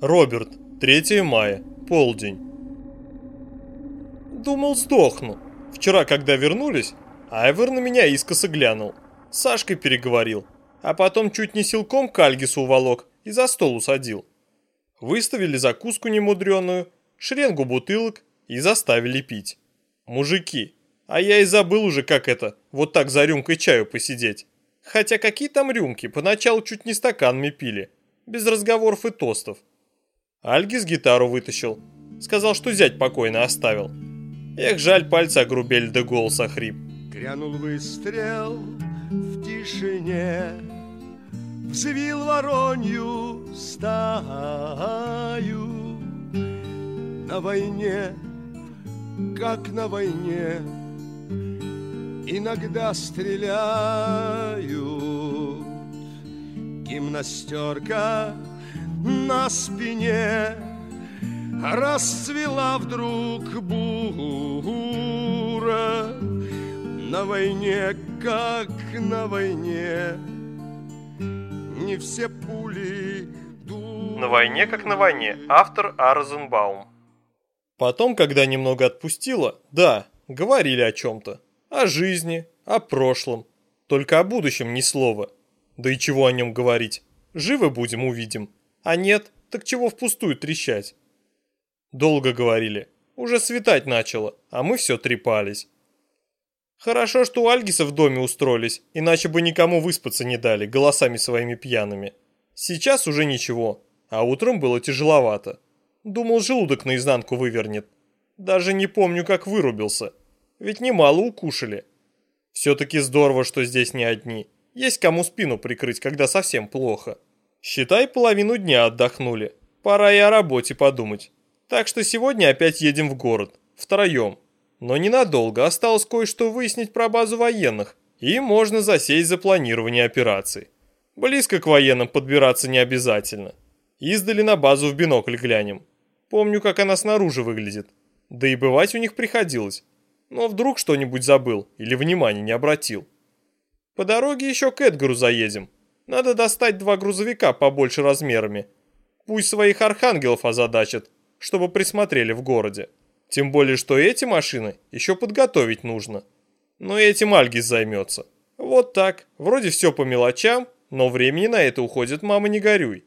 Роберт, 3 мая, полдень. Думал, сдохну. Вчера, когда вернулись, Айвер на меня искоса глянул. С Сашкой переговорил, а потом чуть не силком к Альгису уволок и за стол усадил. Выставили закуску немудреную, шеренгу бутылок и заставили пить. Мужики, а я и забыл уже, как это, вот так за рюмкой чаю посидеть. Хотя какие там рюмки, поначалу чуть не стаканами пили, без разговоров и тостов. Альгис гитару вытащил. Сказал, что зять покойно оставил. Эх, жаль, пальцы огрубели да голос охрип. Грянул выстрел в тишине, Взвил воронью стаю. На войне, как на войне, Иногда стреляют. Гимнастерка на спине Расцвела вдруг бура На войне, как на войне Не все пули На войне, как на войне. Автор Арзенбаум. Потом, когда немного отпустило, да, говорили о чем-то. О жизни, о прошлом. Только о будущем ни слова. Да и чего о нем говорить? Живы будем, увидим. А нет, так чего впустую трещать? Долго говорили. Уже светать начало, а мы все трепались. Хорошо, что у Альгиса в доме устроились, иначе бы никому выспаться не дали, голосами своими пьяными. Сейчас уже ничего, а утром было тяжеловато. Думал, желудок наизнанку вывернет. Даже не помню, как вырубился. Ведь немало укушали. Все-таки здорово, что здесь не одни. Есть кому спину прикрыть, когда совсем плохо. Считай, половину дня отдохнули. Пора и о работе подумать. Так что сегодня опять едем в город. Втроем. Но ненадолго. Осталось кое-что выяснить про базу военных. И можно засесть за планирование операций. Близко к военным подбираться не обязательно. Издали на базу в бинокль глянем. Помню, как она снаружи выглядит. Да и бывать у них приходилось. Но вдруг что-нибудь забыл или внимания не обратил. По дороге еще к Эдгару заедем. Надо достать два грузовика побольше размерами. Пусть своих архангелов озадачат, чтобы присмотрели в городе. Тем более, что эти машины еще подготовить нужно. Но этим Альгис займется. Вот так. Вроде все по мелочам, но времени на это уходит, мама, не горюй.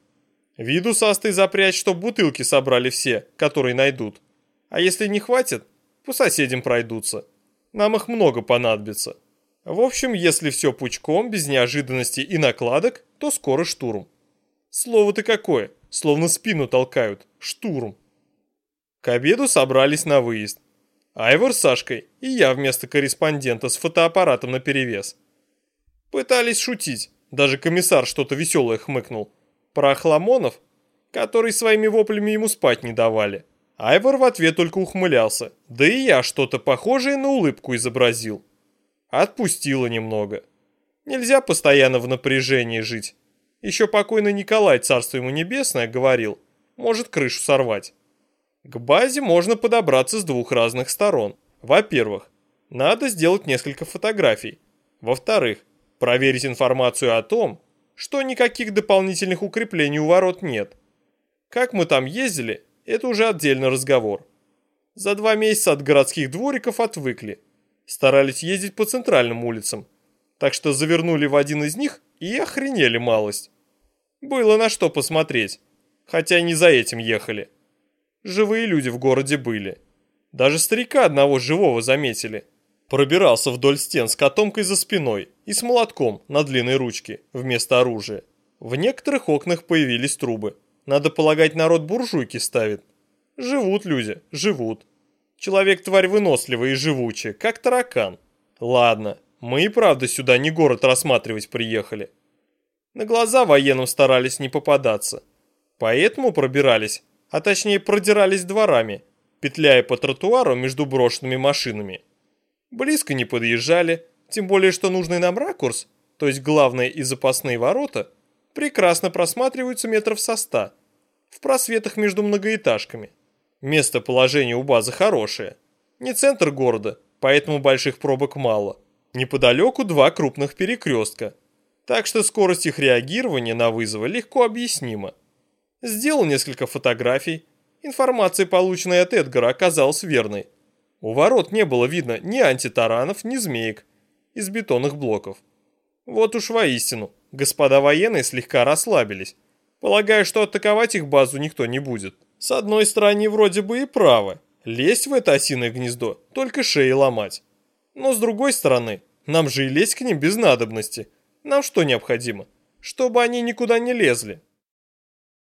Виду с Астой запрячь, чтоб бутылки собрали все, которые найдут. А если не хватит, по соседям пройдутся. Нам их много понадобится. В общем, если все пучком, без неожиданностей и накладок, то скоро штурм. Слово-то какое, словно спину толкают, штурм. К обеду собрались на выезд. Айвор с Сашкой и я вместо корреспондента с фотоаппаратом наперевес. Пытались шутить, даже комиссар что-то веселое хмыкнул. Про охламонов, которые своими воплями ему спать не давали. Айвор в ответ только ухмылялся, да и я что-то похожее на улыбку изобразил. Отпустила немного. Нельзя постоянно в напряжении жить. Еще покойный Николай, царство ему небесное, говорил, может крышу сорвать. К базе можно подобраться с двух разных сторон. Во-первых, надо сделать несколько фотографий. Во-вторых, проверить информацию о том, что никаких дополнительных укреплений у ворот нет. Как мы там ездили, это уже отдельный разговор. За два месяца от городских двориков отвыкли старались ездить по центральным улицам, так что завернули в один из них и охренели малость. Было на что посмотреть, хотя не за этим ехали. Живые люди в городе были. Даже старика одного живого заметили. Пробирался вдоль стен с котомкой за спиной и с молотком на длинной ручке вместо оружия. В некоторых окнах появились трубы. Надо полагать, народ буржуйки ставит. Живут люди, живут. Человек тварь выносливая и живучая, как таракан. Ладно, мы и правда сюда не город рассматривать приехали. На глаза военным старались не попадаться. Поэтому пробирались, а точнее продирались дворами, петляя по тротуару между брошенными машинами. Близко не подъезжали, тем более что нужный нам ракурс, то есть главные и запасные ворота, прекрасно просматриваются метров со ста, в просветах между многоэтажками. Местоположение у базы хорошее. Не центр города, поэтому больших пробок мало. Неподалеку два крупных перекрестка. Так что скорость их реагирования на вызовы легко объяснима. Сделал несколько фотографий. Информация, полученная от Эдгара, оказалась верной. У ворот не было видно ни антитаранов, ни змеек из бетонных блоков. Вот уж воистину, господа военные слегка расслабились. Полагаю, что атаковать их базу никто не будет. С одной стороны, вроде бы и правы. Лезть в это осиное гнездо, только шеи ломать. Но с другой стороны, нам же и лезть к ним без надобности. Нам что необходимо? Чтобы они никуда не лезли.